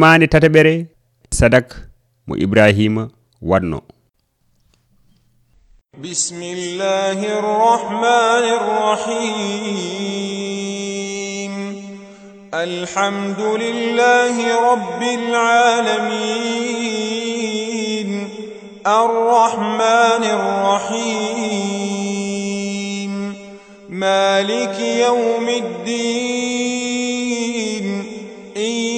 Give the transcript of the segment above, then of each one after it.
mande tataɓere sadak mo ibrahima waɗno بسم الله الرحمن الرحيم الحمد لله رب العالمين الرحمن الرحيم مالك يوم الدين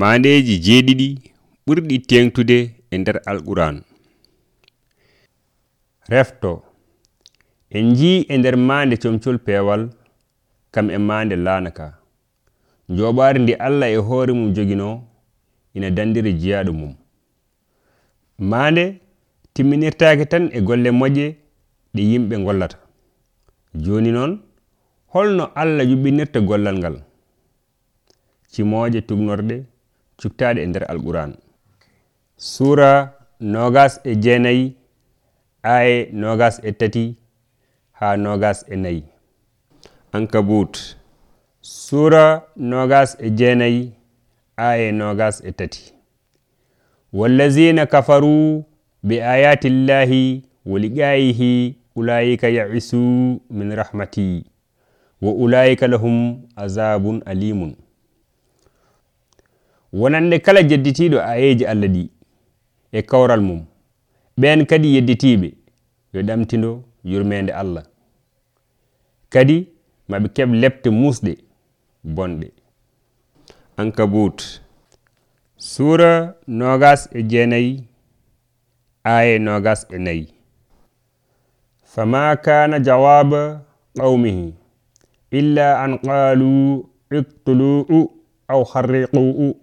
maaneji jeeɗiɗi ɓurɗi tengtude e nder alquran. Refto en jii e nder maande comcol peewal kam e maande laana ka joɓari ndi allah e hoore mum jogino ina dandiri jeyaɗo mum. Maande timminirtake tan e golle moƴƴe ɗe yimɓe gollata joni noon holno allah yuɓɓinirta gollal ngal. Cimooje tugnorɗe cuptaɗe e nder alquran. Sura nogas e jeenayi aye nogas e tati ha nogas e nayi. Ankabut. Sura nogas e jeenayi aye nogas e tati. Wallazina kafaru bi ayati llahi wa liqayihi ulaika yaisu min rahmati wa ulaika lahum azabun alimun wonande kala jedditiɗo ayeji allah ɗi e kawral mum. Ɓen kadi yedditiɓe yo ɗamtido yurmede allah. Kadi maɓe keɓ lebte musɗe bonɗe. Ankabut. Sura nogas e jeenayi aya nogas e nayi. Fama kana jawaba qawmihi illa an qalu iqtulu'u aw harriqu'u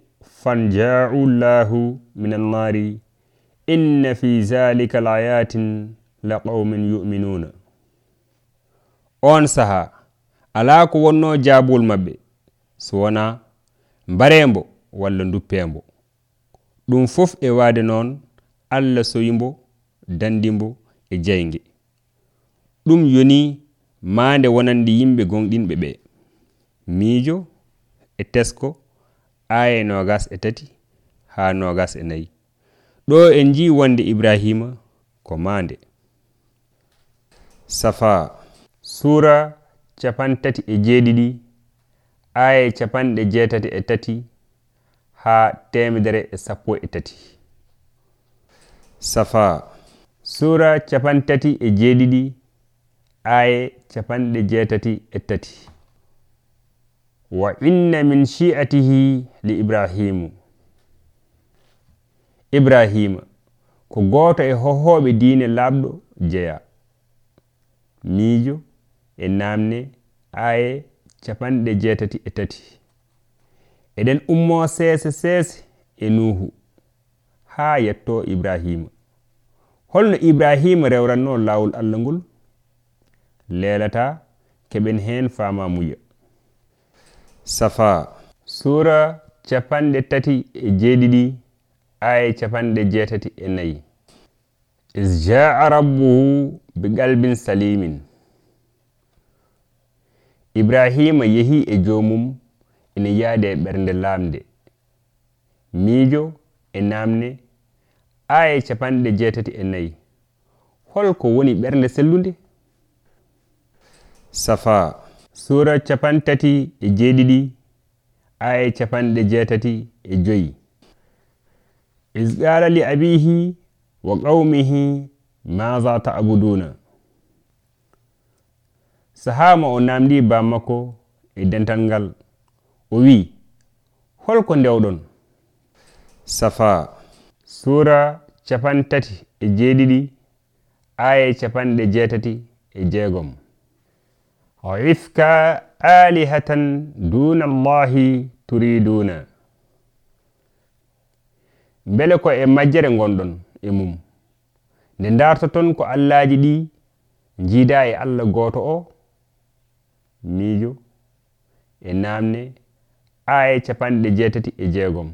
fanja'u llahu min annari inna fi zalika layatin la qawmin yuminuna on saha ala ko wonno jaabol maɓɓe so wona mbarembo walla duppembo ɗum fof e waade noon allah soyimbo dandimbo e jeyge ɗum yoni ma nde wonande yimɓe gonɗinɓe ɓe miijo e tesko aya nogas e tati ha nogas e nayi. Ɗo en ji wonde ibrahima ko mande safa sura capantati e jeeɗiɗi aya capanɗe jeetati e tati ha temedere e sappo e tati. Safa sura capantati e jeeɗiɗi aya capanɗe jeetati e tati. wa inna min shi'atihi li ibrahimu. Ibrahima ko goto e hohoɓe diine labɗo jeya. Miijo e namne aye capanɗe jeetati e tati. Eɗen ummo seese seese e nuhu haa yetto ibrahima. Holno ibrahima rewranno lawol allah ngol leelata keɓen heen faama muya safa. Sura capanɗe tati e jeeɗiɗi aya capanɗe jeetati e nayi. Is jaa rabbuhu bi qalbin salimin. Ibrahima yehi e joomum ina yaade e ɓernde laamde. Miijo e naamne aya capanɗe jeetati e nayi. Holko woni ɓernde sellunde? Safa. sura capantati e jeeɗiɗi aya capanɗe jeetati e joyi. Is qala li abihi wa qawmihi maza ta'buduna? Sahama o namdi bammakko e dental ngal. O wi holko ndewɗon. Safa. Sura capantati e jeeɗiɗi aya capanɗe jeetati e jeegom. ifka alihatan duna allahi turiduna beele ko e majjere gonɗon e mum. Nde dartoton ko allaji ɗi jiida e allah goto o miijo e namne aya capanɗe jeetati e jeegom.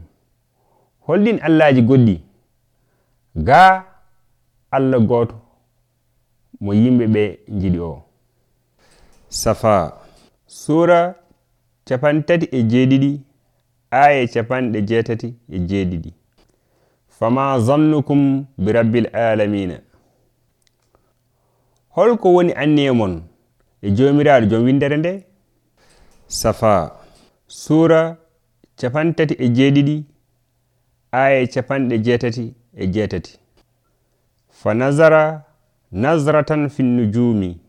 Holɗin allaji goɗɗi ga allah goto mo yimɓe ɓe njiɗi o. safa. Sura capantati e jeeɗiɗi aya e capanɗe jeetati e jeeɗiɗi fama zannukum bi rabbil alamina holko woni anniye mon e jomiraɗo joom windere nde? Safa. Sura capantati e jeeɗiɗi aya e capanɗe jeetati e jeetati. Fa nazara nazratan fi nujumi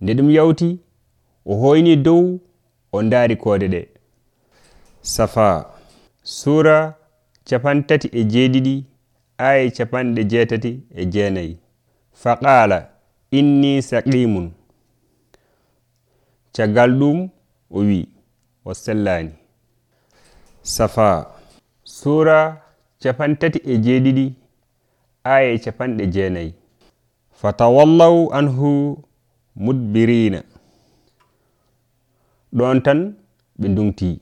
nde ɗum yawti o hoyni dow o ndaari koode ɗe. Safa sura capantati e jeeɗiɗi aya capanɗe jeetati e jeenayi. Fa qala inni saqimun caggal ɗum o wi'i o sellani safa sura capantati e jeeɗiɗi aya capanɗe jeenayi. Fatawallahu anhu mudbirina. Ɗon tan ɓe dunkti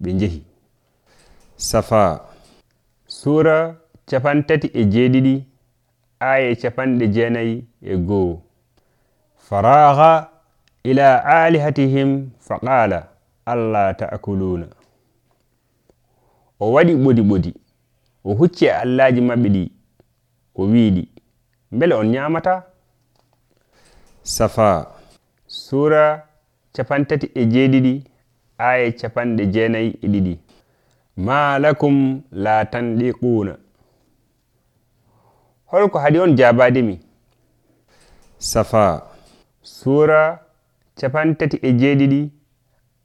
ɓe njehi. Safa. Sura capantati e jeeɗiɗi aya capanɗe jeenayi e go'o. Faraha ila alihatihim faqala allah ta'kuluna o waɗi ɓodi ɓodi o hucci e allaji maɓɓe ɗi o wiɗi mbele on ñamata safa. Sura capantati e jeeɗiɗi aya capanɗe jeenayi e ɗiɗi. Ma lakum la tanɗiquna holko hade on jabademi safa. Sura capantati e jeeɗiɗi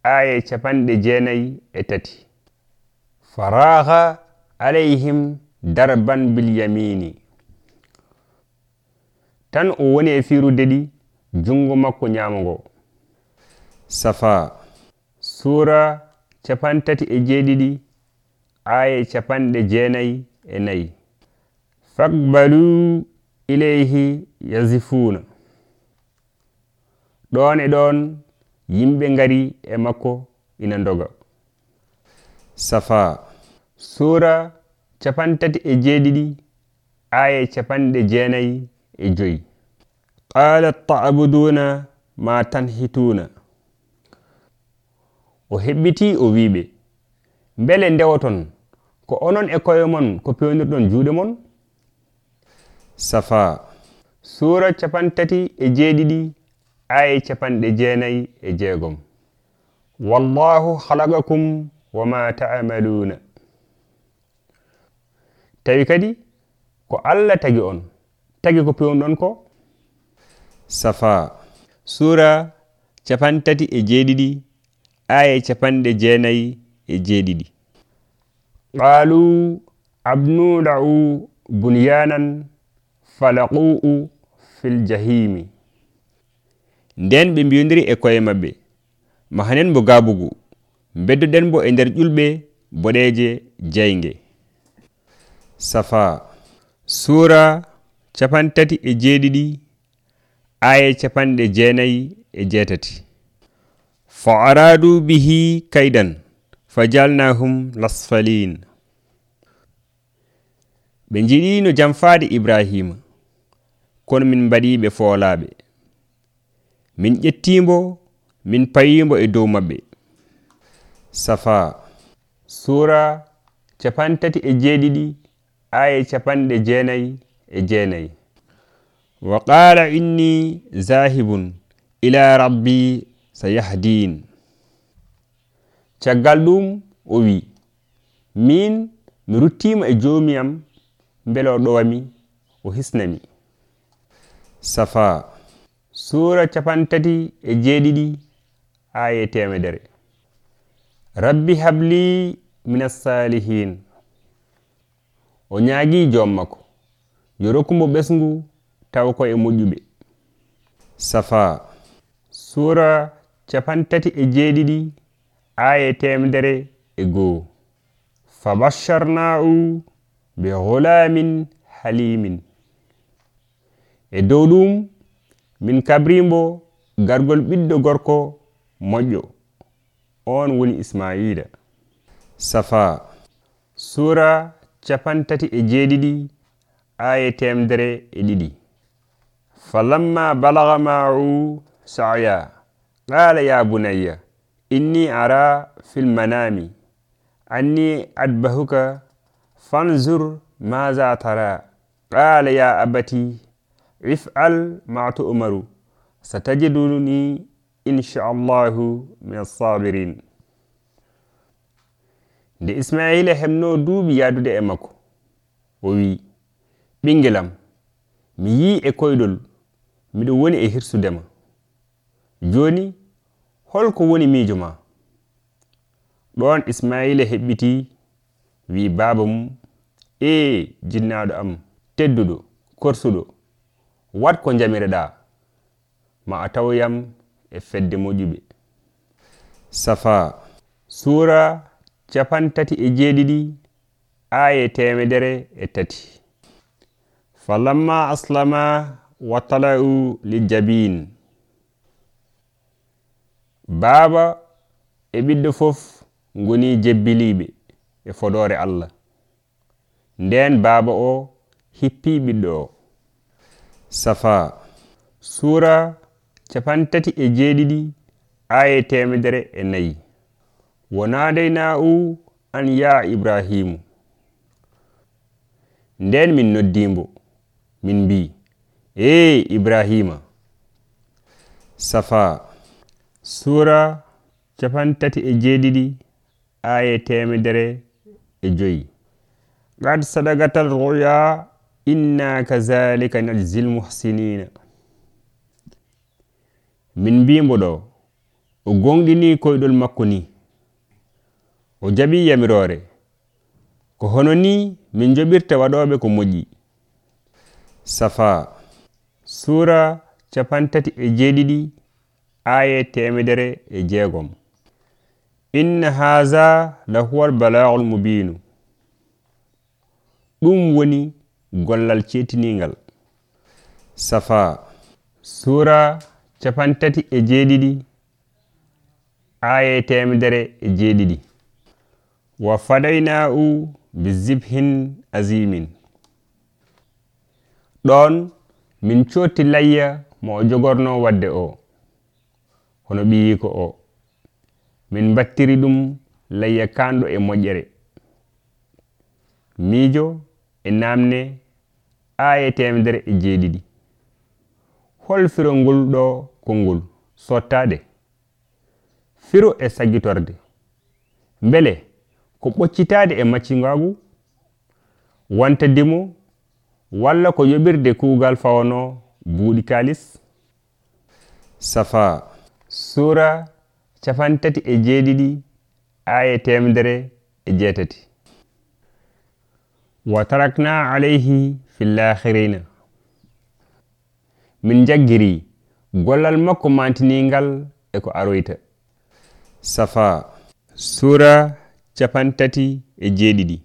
aya capanɗe jeenayi e tati. Faraha alayhim darban bilyamini tan o woni e firude ɗi junngo makko nyaamo safa. Sura capantati e jeeɗiɗi aya capanɗe jeenayi e nayi. Fakbalu ileyhi yasifuna ɗon e ɗon yimɓe ngari e makko ina doga safa. Sura capantati e jeeɗiɗi aya capanɗe jeenayi e joyi. qalat ta'buduna ma tanhituna o heɓɓiti o wiɓe mbele ndewoton ko onon e koye mon ko pewnirɗon juuɗe mon? Safa. Sura capantati e jeeɗiɗi aya capanɗe jeenayi e jeegom. Wallahu halagakum wama taamaluna tawi kadi ko allah tagi on tagi ko pewnɗon ko? safa. Sura capantati e jeeɗiɗi aya capanɗe jeenayi e jeeɗiɗi qalu abnura'u bunyanan falaqu'u fil jahimi. Nden ɓe mbiyodiri e koye maɓɓe. Mahanen mbo gabugu beddoɗen mbo e nder ƴulɓe boɗeje jeyge safa. Sura capantati e jeeɗiɗi aya capanɗe jeenayi e jeetati. Fa aradu bihi kaydan fa jalnahum lasfalin ɓe jiɗino jamfade ibrahima kono min mbaɗiɓe foolaɓe min ƴettimbo min payimbo e dow maɓɓe. Safa sura capantati e jeeɗiɗi aya capanɗe jeenayi e jeenayi. wa qala inni zahibun ila rabbi sa yahdin caggal ɗum o wi min mi ruttima e jomiyam beele o ɗowami o hisnami safa sura capantati e jeeɗiɗi aya temedere rabbi habli min assalihin o ñaagi joom makko. Yo rokkumo ɓesngu taw ko e moƴƴuɓe. Safa sura capantati e jeeɗiɗi aya temedere e goo. Fabasharna'u be gulamin halimin e dow ɗum min kabrimbo gargol ɓiɗɗo gorko moƴƴo. On woni ismaila safa sura capantati e jeeɗiɗi aya temdere e ɗiɗi. فلما بلغ معه سعيا قال يا بني إني أرى في المنام أني أدبهك فانظر ماذا ترى. قال يا أبتي افعل ما تؤمر ستجدني إن شاء الله من الصابرين. دي إسماعيل hemno duuɓi yaadude e makko o wi'i ɓingelam mi miɗo woni e hirsudema joni holko woni miijo ma ɗon ismaila heɓɓiti wi baaba mum e jinnaɗo am tedduɗo korsuɗo wat ko jamireɗa ma a tawoyam e fedde moƴƴuɓe. Safa sura capantati e jeeɗiɗi aya temedere e tati. Falamma aslama watala'u lijabin baaba e ɓiɗɗo fof ngoni jebbiliɓe e fodore allah. Nden baaba o hippi ɓiɗɗo o. Safa sura capantati e jeeɗiɗi aya temedere e nayi. Wonadayna an ya ibrahimu. Nden min noddimbo min mbi e ibrahima. Safa. Sura capantati e jeeɗiɗi aya temedere e joyi. Qad sadagatal ruya inna kazalika najzil muhsinina min mbimo ɗo o gonɗini koyɗol makko ni. O jaɓi yamirore ko hono ni min joɓirta waɗoɓe ko moƴƴi. Safa. sura capantati e jeeɗiɗi aya temedere e jeegom. Inna haza lahuwal balagul mubinu ɗum woni gollal cetinigal safa. Sura capantati e jeeɗiɗi aya temedere e jeeɗiɗi wa fadayna'u bi zibhin azimin ɗon min cotti layya mo o jogorno wadde o hono ɓiyiko o. Min battiri ɗum layya kanɗo e moƴƴere. Miijo e namne aa temedere e jeeɗiɗi. Hol firo ngol ɗo konngol sottade firo e saggitorde mbele ko ɓoccitade e maccingagu wontadimo walla ko yoɓirde kuugal fawno buuɗi kalis safa. Sura capantati e jeeɗiɗi aya temedere e jeetati. Wa tarakna alayhi fillahirina min jaggiri gollal makko mantiningal e ko aroyta. Safa. Sura capantati e jeeɗiɗi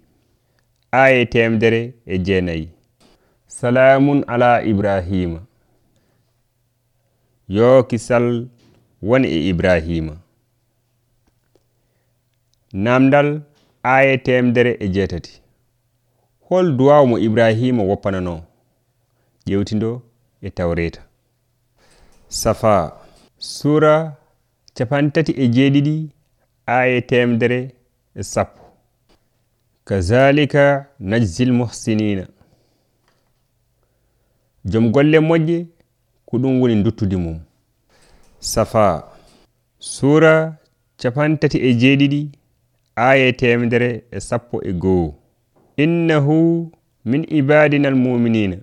aya temedere e jeenayi. salamun ala ibrahima. Yo kisal woni e ibrahima. Namdal aya temdere e jeetati. Hol duwaw mo ibrahima woppanano ƴewtindo e tawreta safa. Sura capantati e jeeɗiɗi aya temdere e sappo. Kazalika najzil muhsinina joom golle moƴƴe ko ɗum woni duttude mum. Safa sura capantati e jeeɗiɗi aya temdere e sappo e goo innahu min ibadina almuminina.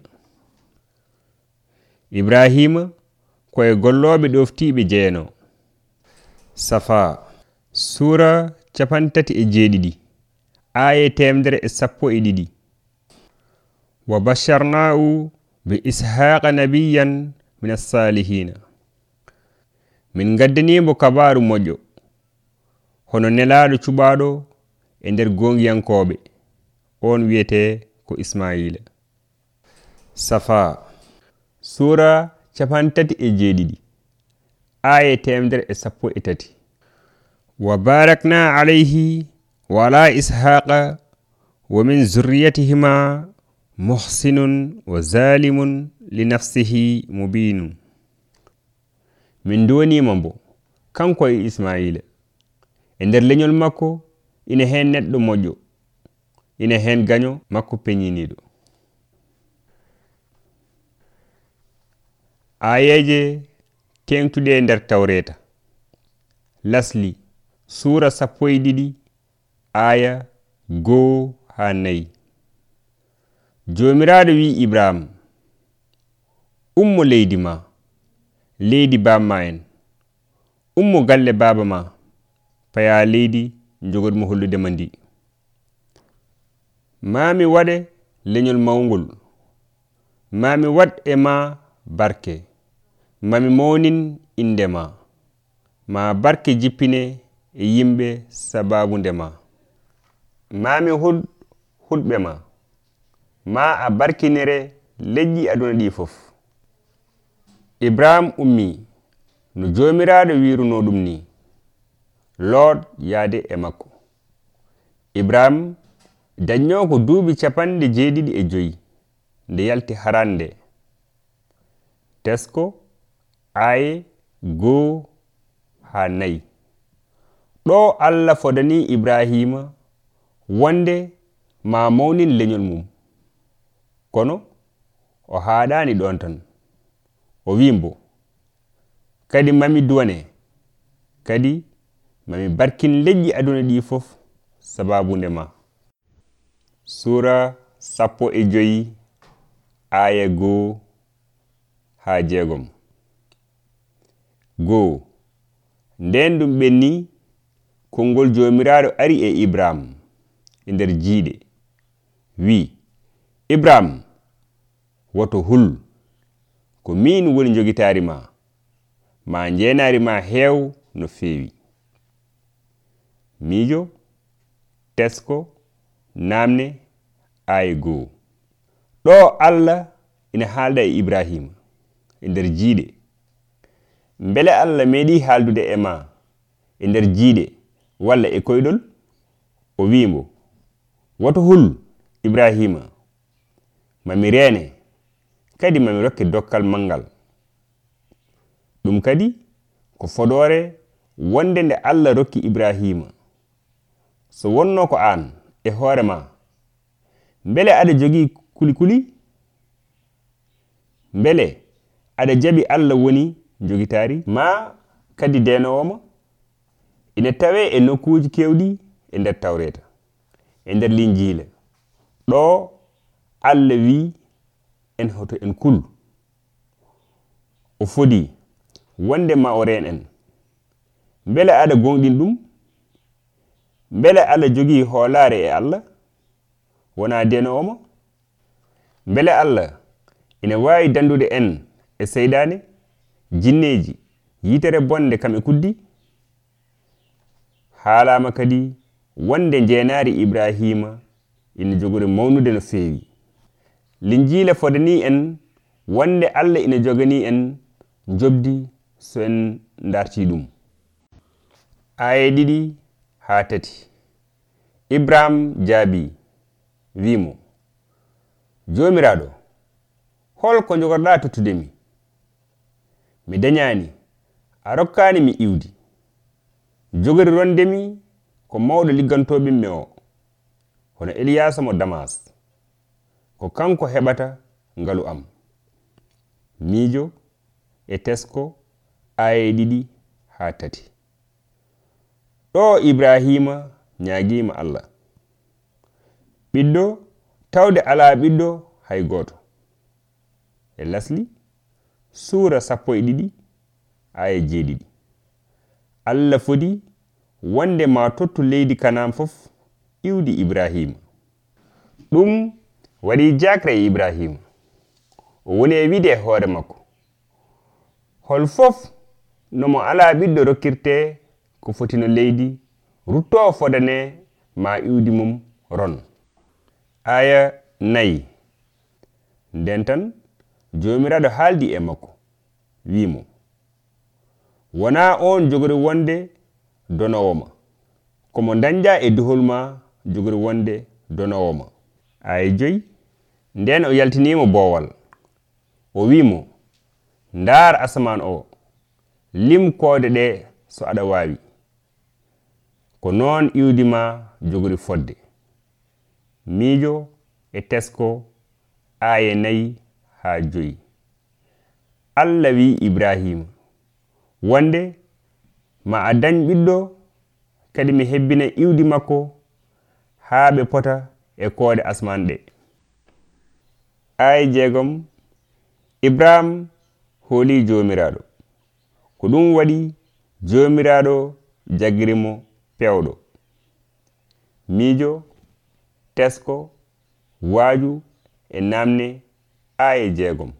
Ibrahima koye golloɓe ɗoftiɓe jeeno. Safa sura capantati e jeeɗiɗi aya temdere e sappo e ɗiɗi. Wa basharna'u bi ishaqa nabiyan min assalihina min gaddanimo kabaru moƴƴo hono nelaɗo cuɓaɗo e nder gongiyankoɓe on wiyete ko ismaila safa sura capantati e jeeɗiɗi aya temedere e sappo e tati. Wa barakna alayhi wa ala ishaqa wa min zurriyatihima muhsinun wa zalimun li nafsihi mubinun. Min donima mbo kanko e ismaila e nder leñol makko ina hen neɗɗo moƴƴo ina hen gaño makko peñiniɗo ayeje tengtuɗe e nder tawreta lasli suura sappo e ɗiɗi aya goo ha nayi. jomiraɗo wi ibrahima ummo leydi ma leydi bamma en ummo galle baba ma paya leydi jogoɗimo holludema ndi. Mami waɗe leñol mawgol mami waɗ e ma barke mami mawnin indema ma barke jippine e yimɓe sababu ndema mami hud huɗɓe ma. ma a barkinire leƴƴi aduna ɗi fof. Ibrahim ummi no jomiraɗo wiruno ɗum ni. Lord yaade e makko. Ibrahim dañño ko duuɓi capanɗe jeeɗiɗi e joyi nde yalti harande. Tesko aye goo ha nayi. Ɗo allah fodani ibrahima wonde ma mawnin leñol mum. kono o haaɗani ɗon tan. O wimbo kadi mami duwane kadi mami barkin leƴƴi aduna ɗi fof sababunde ma. Sura sappo e joyi aya goo ha jeegom goo nden ɗum ɓenni konngol jomiraɗo ari e ibrahim e nder jiiɗe. Wi ibrahim woto hul. Ko min woni jogitari ma ma jenari ma heew no feewi. Miijo tesko namne aye goo. Ɗo allah ina haalda e ibrahima e nder jiiɗe. Beele allah meeɗi haaldude e ma e nder jiiɗe walla e koyɗol o wimo woto hul ibrahima mami reene kadi mami rokke dokkal mangal. Ɗum kadi ko fodore wonde nde allah rokki ibrahima. So wonno ko an e hoore ma. Beele aɗa jogii kulikuli? Mbele aɗa jaɓi allah woni jogitaari? Ma kadi denowoma ina tawe e nokkuji kewɗi e nder tawreta e nder linjiila ɗo allah wi en hoto en kul o fodi wonde ma o ren en. Beele aɗa gonɗin ɗum beele allah jogii hoolare e allah wona deno omo allah ina wawi dandude en e seydaane jinneji yitere bonde kam e kuddi. Haalama kadi wonde jeenaari ibrahima ina jogori mawnude no feewi. linjila fodani en wonde allah ina jogani en jobdi so en darti ɗum. Aya ɗiɗi ha tati. Ibrahim jaabi wimo jomiraɗo holko jogorɗa tottudemi mi. Dañani a rokkani mi iwdi. Jogori rondemi ko mawɗo liggantoɓinmi o hono eliyasa mo damas. ko kanko heɓata ngalu am. Miijo e tesko aya ɗiɗi haa tati. Ɗo ibrahima ñaagiima allah. Ɓiɗɗo tawde alaa ɓiɗɗo hay gooto. E lasli suura sappo e ɗiɗi aya jeeɗiɗi. Allah fodi wonde ma tottu leydi kanaan fof iwdi ibrahima. Ɗum waɗi jakre e ibrahima o woni e wiide e hoore makko. Hol fof nomo ala ɓiɗɗo rokkirte ko fotino leydi rutto fodane ma iwdi mum ron. Aya nayi. Nden tan jomiraɗo haaldi e makko wimo wona on jogori wonde donowoma komo dañɗa e duhol ma jogori wonde donowoma aya joyi. nden o yaltinimo boowal. O wimo ndaar asaman o limkoode ɗe so aɗa waawi. Ko noon iwdima jogori fodde. Miijo e tesko aaye nayi haa joyi. Allah wi ibrahima wonde ma a dañ ɓiɗɗo kadi mi hebbina iwdi makko haa ɓe pota e koode asman ɗe. aya jeegom ibrahim hooli jomiraɗo ko ɗum waɗi jomiraɗo jaggirimo pewɗo miijo tesko waaju e namde aya jeegom.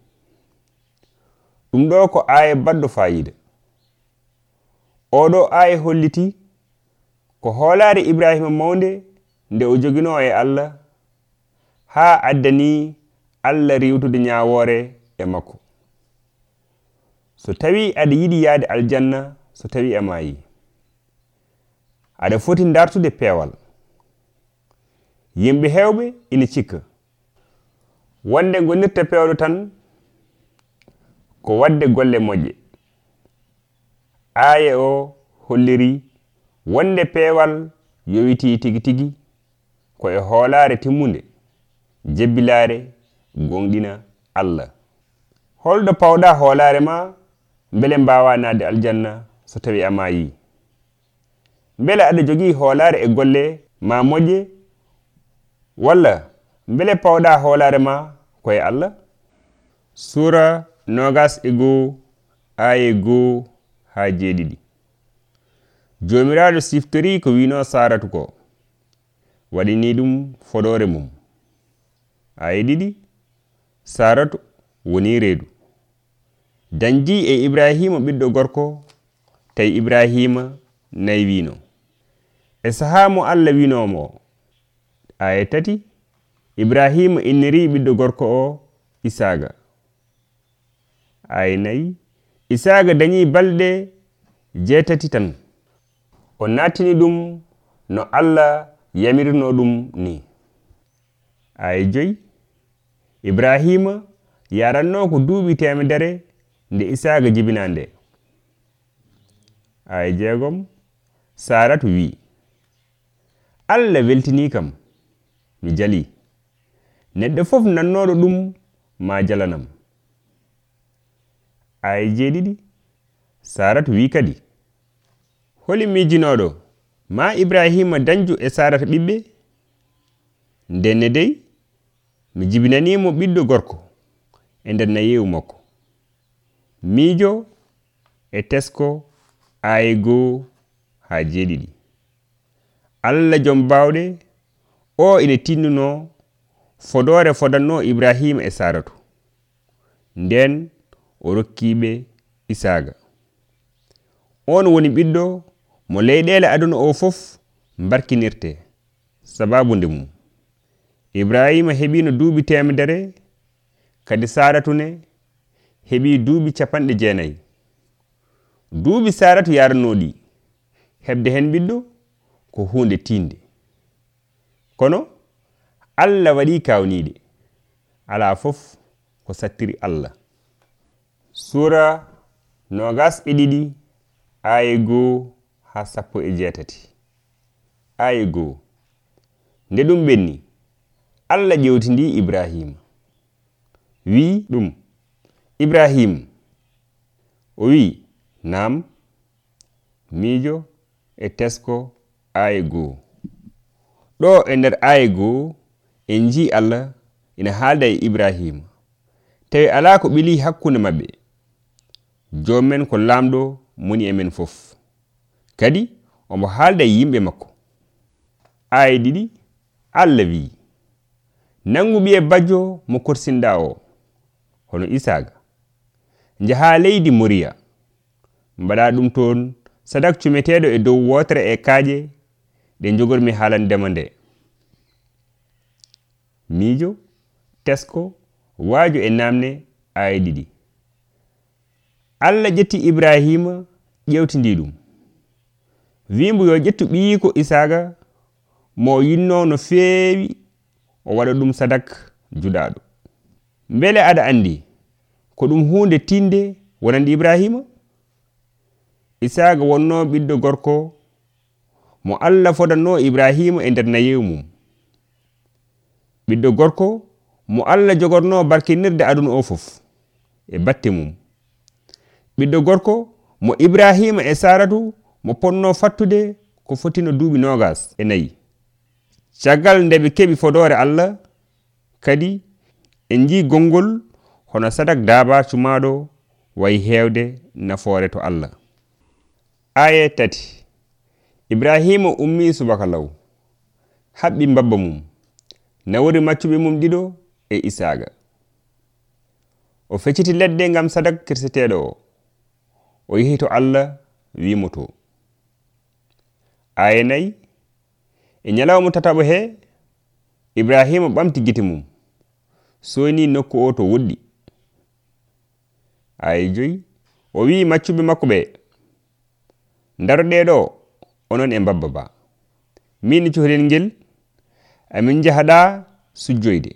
Ɗum ɗo ko aya baɗɗo fayida oɗo aya holliti ko hoolare ibrahima mawde nde o jogino e allah ha addani allah riwtude ñawore e makko. So tawi aɗa yiɗi yaade aljanna so tawi e ama mayi aɗa foti dartude peewal. Yimɓe hewɓe ina cikka. Wonde gonirta pewɗo tan ko wadde golle moƴƴe. Aaya o holliri wonde peewal yowiti tigi tigi ko e hoolaare timmunde jebbilaare gonɗina allah. Holɗo pawɗa hoolare ma beele mbawa nade aljanna so tawi a mayi beele aɗa jogii hoolare e golle ma moƴƴe walla beele pawɗa hoolare ma koye allah? Sura nogas e goo aye goo ha jeeɗiɗi. Jomiraɗo siftori ko wino saratu ko waɗini ɗum fodore mum. Aye ɗiɗi saratu woni reedu. Dañdi e ibrahima ɓiɗɗo gorko tawi ibrahima nayi wino e saha mo allah winomo o. Aya tati ibrahima inniri ɓiɗɗo gorko o isaga aya nayi isaga dañi balɗe jeetati tan. O nattini ɗum no allah yamirno ɗum ni. Aya joyi ibrahima yaranno ko duuɓi temedere nde isaga jibina nde aya jeegom saratu wi allah weltini kam mi jali. Neɗɗo fof nannoɗo ɗum ma jalanam. Aya jeeɗiɗi saratu wi kadi. Holi mijinoɗo ma ibrahima dañju e sarata ɓiɓɓe? Ndenne dey mi jibinanimo ɓiɗɗo gorko e nder nayewu makko. Miijo e tesko aaye goo ha jeeɗiɗi. Allah joom bawɗe o ina tinnuno fodore fodanno ibrahima e saratu. Nden o rokkiɓe isaga on woni ɓiɗɗo mo leyɗele aduna o fof barkinirte sababude mum. ibrahima heeɓino duuɓi temedere kadi saratu ne heɓi duuɓi capanɗe jeenayi. Duuɓi saratu yaranoɗi heɓde hen ɓiɗɗo ko hunde tinde kono allah waɗi kawniɗe ala fof ko sattiri allah. Sura nogas e ɗiɗi aya goo ha sappo e jeetati. Aya goo nde ɗum ɓenni allah ƴewtindi ibrahima wi ɗum. Ibrahim. O wi nam miijo e tesko aaye goo. Ɗo e nder aaye goo en ji allah ina haalda e ibrahima tawi ala ko ɓili hakkunde maɓɓe joomumen ko lamɗo moni emen fof. Kadi omo haalda e yimɓe makko. Aaye ɗiɗi allah wi'i. nangu ɓiye bajjo mo korsinɗa o hono isaga jaha leydi moriya. Mbaɗa ɗum toon sadak cumeteɗo e dow wotere e kaaƴe ɗe jogormi haalandema nde. Miijo tesko waajo e namne aya ɗiɗi. Allah ƴetti ibrahima ƴewtindi ɗum. Wimbo yo ƴettu ɓiyi ko isaga mo yinno no feewi o waɗa ɗum sadak juɗaɗo. Beele aɗa andi ko ɗum hunde tinde wonandi ibrahima? Isaga wonno ɓiɗɗo gorko mo allah fodanno ibrahima e nder nayewu mum. Ɓiɗɗo gorko mo allah jogorno barkinirde aduna o fof e batte mum. Ɓiɗɗo gorko mo ibrahima e saratu mo ponno fattude ko fotino duuɓi nogas e nayi. caggal nde ɓe keɓi fodore allah kadi en jii gongol hono sadak daaba cumaɗo wayi hewde nafoore to allah. Aya tati ibrahima ummi subaka law haɓɓi mbabba mum nawori maccuɓe mum ɗiɗo e isaga o fecciti leɗɗe ngam sadak kirseteɗo o o yehi to allah wimo to aya nayi e ñalawma tataɓo he ibrahima ɓamti gite mum. Soyni nokku o to woɗɗi. Ay joyi o wi maccuɓe makko ɓe daroɗeɗo onon e babba ba. Min cohlel ngel amin jahaɗa sujjoyde.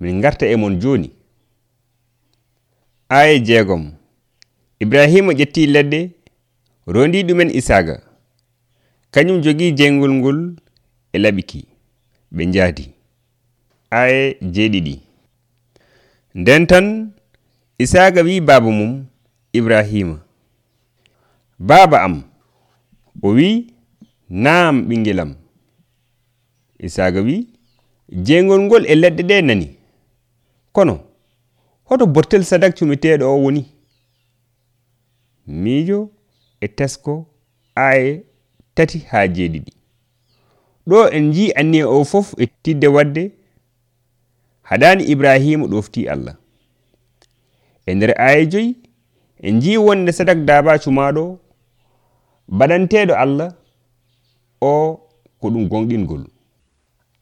Min garta e mon joni aya jeegom ibrahima ƴetti ledde rondi ɗumen isaga kañum jogi jeygol ngol e laɓiki ɓe jaadi aya jeeɗiɗi. Nden tan isaga wi baaba mum ibrahima baaba am o wi naam ɓinguelam isaga wi jeygol ngol e leɗɗe ɗe nani. Kono hoto bottel sadak cumiteɗo o woni. Miijo e tesko aye tati ha jeeɗiɗi. ɗo en ji anniya e o fof e tidde wadde haɗani ibrahima ɗofti allah. E nder aya joyi en ji wonde sadak daba cumaɗo baɗanteɗo allah o ko ɗum gonɗingol.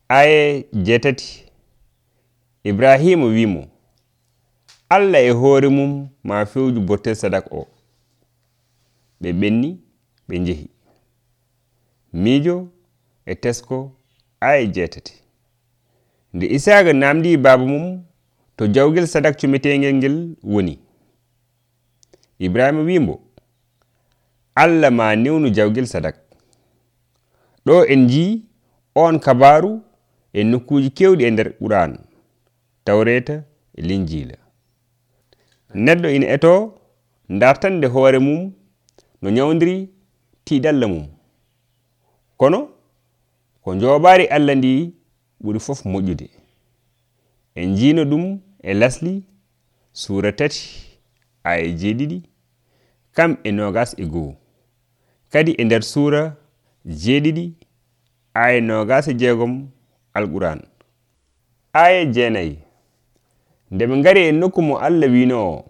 Aya jeetati ibrahima wimo allah e hoore mum ma fewju bottel sadak o. Ɓe ɓenni ɓe jehi miijo e tesko aye jeetati nde isaaka namdi baaba mum to jawgel sadak cumetegel ngel woni. Ibrahima wimbo allah ma newnu jawgel sadak. Ɗo en jii on kabaru e nokkuji kewɗi e nder qur'an tawreta e linjila. Neɗɗo ina eto dartande hoore mum no ñawdiri tiiɗalla mum. Kono ko joɓari allah ndi ɓuri fof moƴƴude. En jiino ɗum e lasli sura tati aya jeeɗiɗi kam e nogas e goo. Kadi e nder sura jeeɗiɗi aya nogas e jeegom alquran. Aya jeenayi nde ɓe ngari e nokku mo allah wino o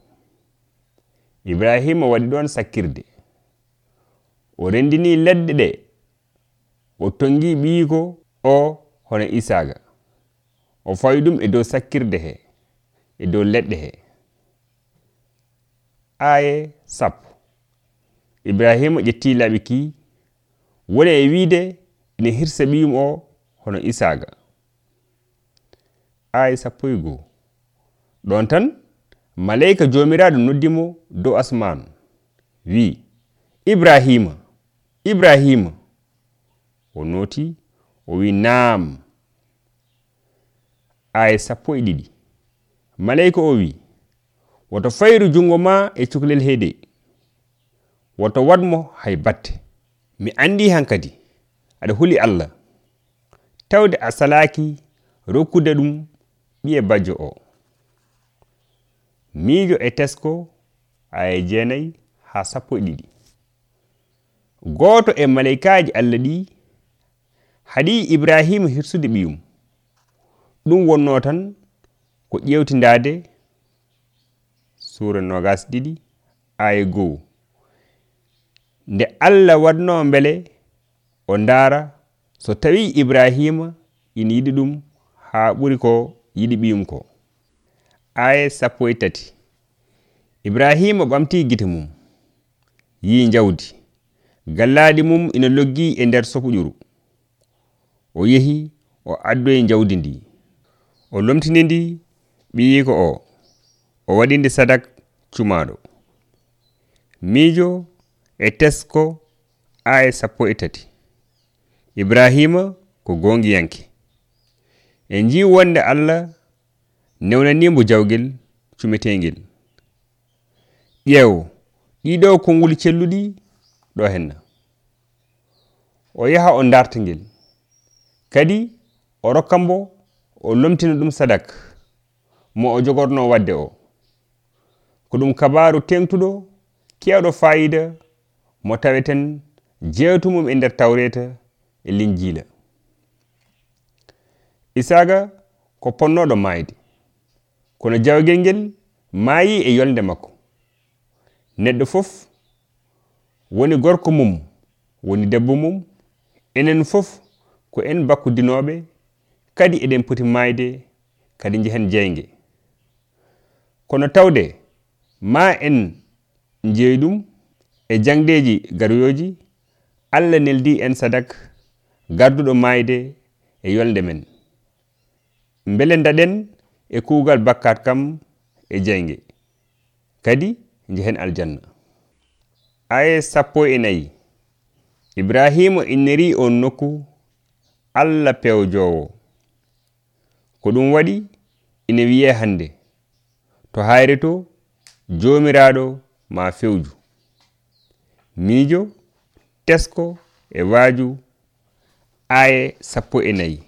ibrahima waɗi ɗon sakkirde. O rendini leɗɗe ɗe o tongi ɓiyiko o hono isaga o fawi ɗum e dow sakkirde he e dow leɗɗe he. Aye sappo ibrahima e ƴetti laaɓi ki woni e wiide ene hirsa ɓiyum o hono isaga aaye sappo e goo. Ɗon tan malayika jomiraɗo noddimo dow asmanu wi ibrahima ibrahima. noti o wi nam aya sappo e ɗiɗi. Malayika o wi woto fayru jungo ma e cukalel heede. Woto waɗmo hay batte. Mi andi hankadi aɗa huli allah. Tawde a salaki rokkude ɗum ɓiye bajjo o. Miijo e tesko aya jeenayi ha sappo e ɗiɗi. Gooto e malaikaji allah ɗi haɗi ibrahima hirsude ɓiyum. Ɗum wonno tan ko ƴewtidade sura nogas ɗiɗi aya goo nde allah waɗno beele o ndaara so tawi ibrahima ina yiɗi ɗum ha ɓuri ko yiɗi ɓiyum ko. Aya sappo e tati. Ibrahima ɓamti gite mum yi jawdi gallaɗi mum ina loggi e nder sokojuru o yehi o addoye jawdi ndi o lomtini ndi ɓiyiko o. O waɗi ndi sadak cumaɗo miijo e tesko aya sappo e tati ibrahima ko gongiyanke e ji wonde allah newnanimo jawgel cumetengel ƴeew ɗiɗo konnguli celluɗi ɗo henna o yaha o darta ngel kadi o rokkambo o lomtina ɗum sadak mo o jogorno wadde o. Ko ɗum kabaru tengtuɗo kewɗo fayida mo taweten jewtumum e nder tawreta e linjila isaga ko ponnoɗo mayde kono jawgel ngel maayi e yolde makko. Neɗɗo fof woni gorko mum woni debbo mum enen fof ko en bakkudinoɓe kadi eɗen poti mayde kadi jehen jeyge kono tawde ma en jeeyi ɗum e jangdeji garoyoji allah neldi en sadak garduɗo mayde e yolde men. Beele daɗen e kuugal bakkat kam e jeyge kadi jehen aljanna. Aya sappo e nayyi ibrahima inneri e on nokku allah pewjowo. Ko ɗum waɗi ina wiye hande to hayre to jomiraɗo ma fewju. Miijo tesko e waaju aya sappo e nayyi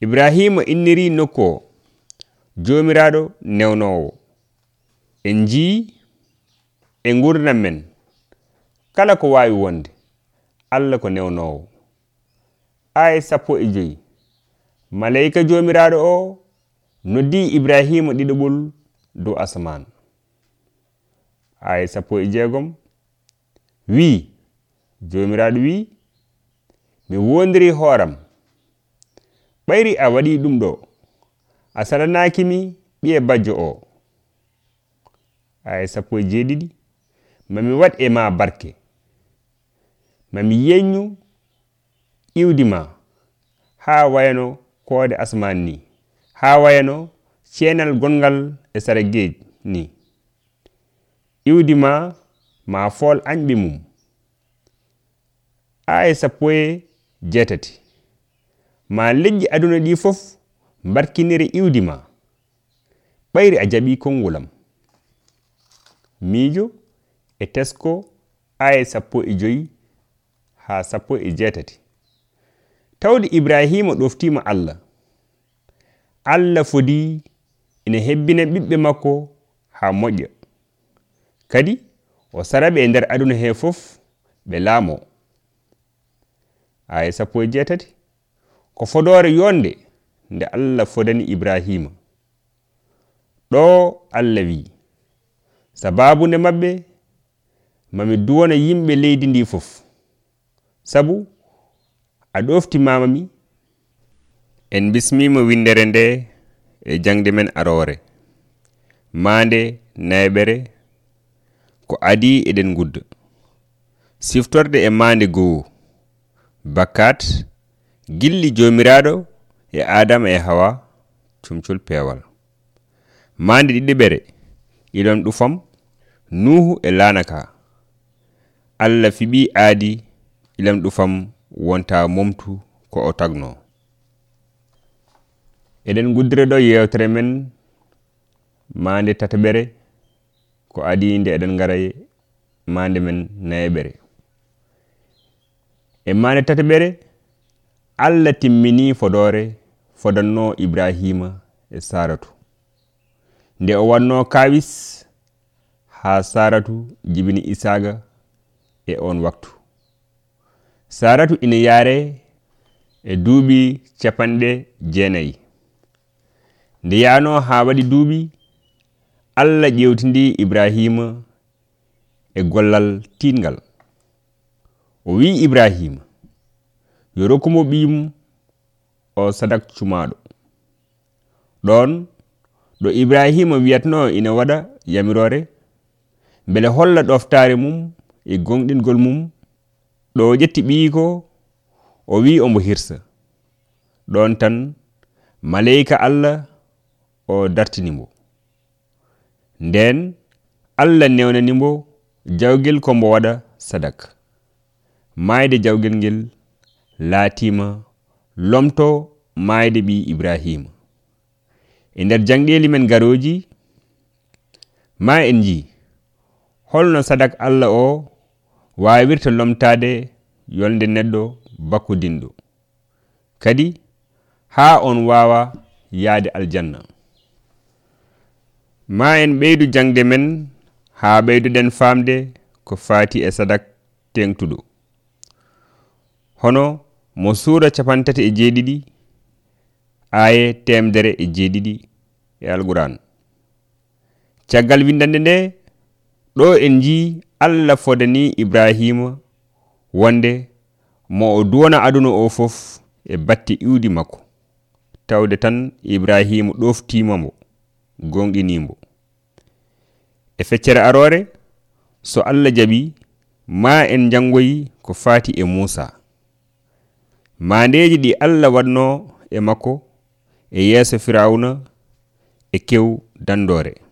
ibrahima inniri nokku o jomiraɗo newnowo en jii e gurdam men. Kala ko wawi wonde allah ko newnowo aya sappo e joyi. Malayika jomiraɗo o noddi ibrahima ɗiɗoɓol dow asaman. Aya sappo e jeegom. Wi jomiraɗo wi mi wondiri hooram. Ɓayri a waɗi ɗum ɗo. A salanakimi ɓiye bajjo o. Aya sappo e jeeɗiɗi. Mami waɗ e ma barke. Mami yeññu iwdima ha wayano koode asman ni ha wayano ceenal gongal e sara geej ni. Iwdima ma fool añɓe mum. A e sappo e jeetati. Ma leƴƴi aduna ɗi fof mbarkiniri iwdi ma. Ɓayri a jaɓi kongolam miijo e tesko a sappo e joyi ha sappo e jeetati. tawde ibrahima ɗoftima allah. Allah fodi ina hebbina ɓiɓɓe makko ha moƴƴa. Kadi o saraɓe e nder aduna he fof ɓe laamo. Aya sappo e jeetati ko fodore yonde nde allah fodani ibrahima. Ɗo allah wi sababunde maɓɓe mami duwona yimɓe leydi ndi fof. Sabu a ɗoftimama mi en bismima windere nde e jangde men arore. Mande nayɓere ko adi eɗen gudda. Siftorde e mande gowo bakkat gilli jomiraɗo e adama e hawa cumcol peewal mande ɗiɗiɓere ilam ɗufam nuhu e lanaka. Allah fiɓi aadi ilam ɗufam wonta momtu ko o tagno. Eɗen guddire ɗo yewtere men mande tataɓere ko adi nde eɗen gara mande men nayeɓere. E mande tataɓere allah timmini fodore fodanno ibrahima e saratu. Nde o wanno kawis ha saratu jibini isaga e on waktu. saratu ina yaare e duuɓi capanɗe jeenayi. Nde yaano ha waɗi duuɓi allah ƴewtindi ibrahima e gollal tingal o wi ibrahima yo rokkumo ɓiyum o sadak cumaɗo ɗon ɗo ibrahima wiyatno ina waɗa yamirore beele holla ɗoftare mum e gonɗingol mum ɗo ƴetti ɓiyi ko o wi omo hirsa. Ɗon tan maleyka allah o dartinimo nden allah newnanimo jawguel kombo waɗa sadak. Mayde jawgel ngel laatima lomto mayde ɓi ibrahima. E nder jangɗeli men garoji ma en ji holno sadak allah o wawirta lomtade yolde neɗɗo bakkudinɗo kadi ha on wawa yaade aljanna. Ma en ɓeydu jangde men ha ɓeyduɗen famde ko fati e sadak tengtuɗo. Hono mo suura capantati e jeeɗiɗi aaye temdere e jeeɗiɗi e alquran. Caggal windande nde ɗo en jii allah fodani ibrahima wonde mo o duwona aduna o fof e batte iwdi makko. Tawde tan ibrahima ɗoftimamo gonɗinimo e feccere arore so allah jaɓi ma en jangoyi ko fati e musa. Mandeji ɗi allah wanno e makko e yeeso firawna e kew dandore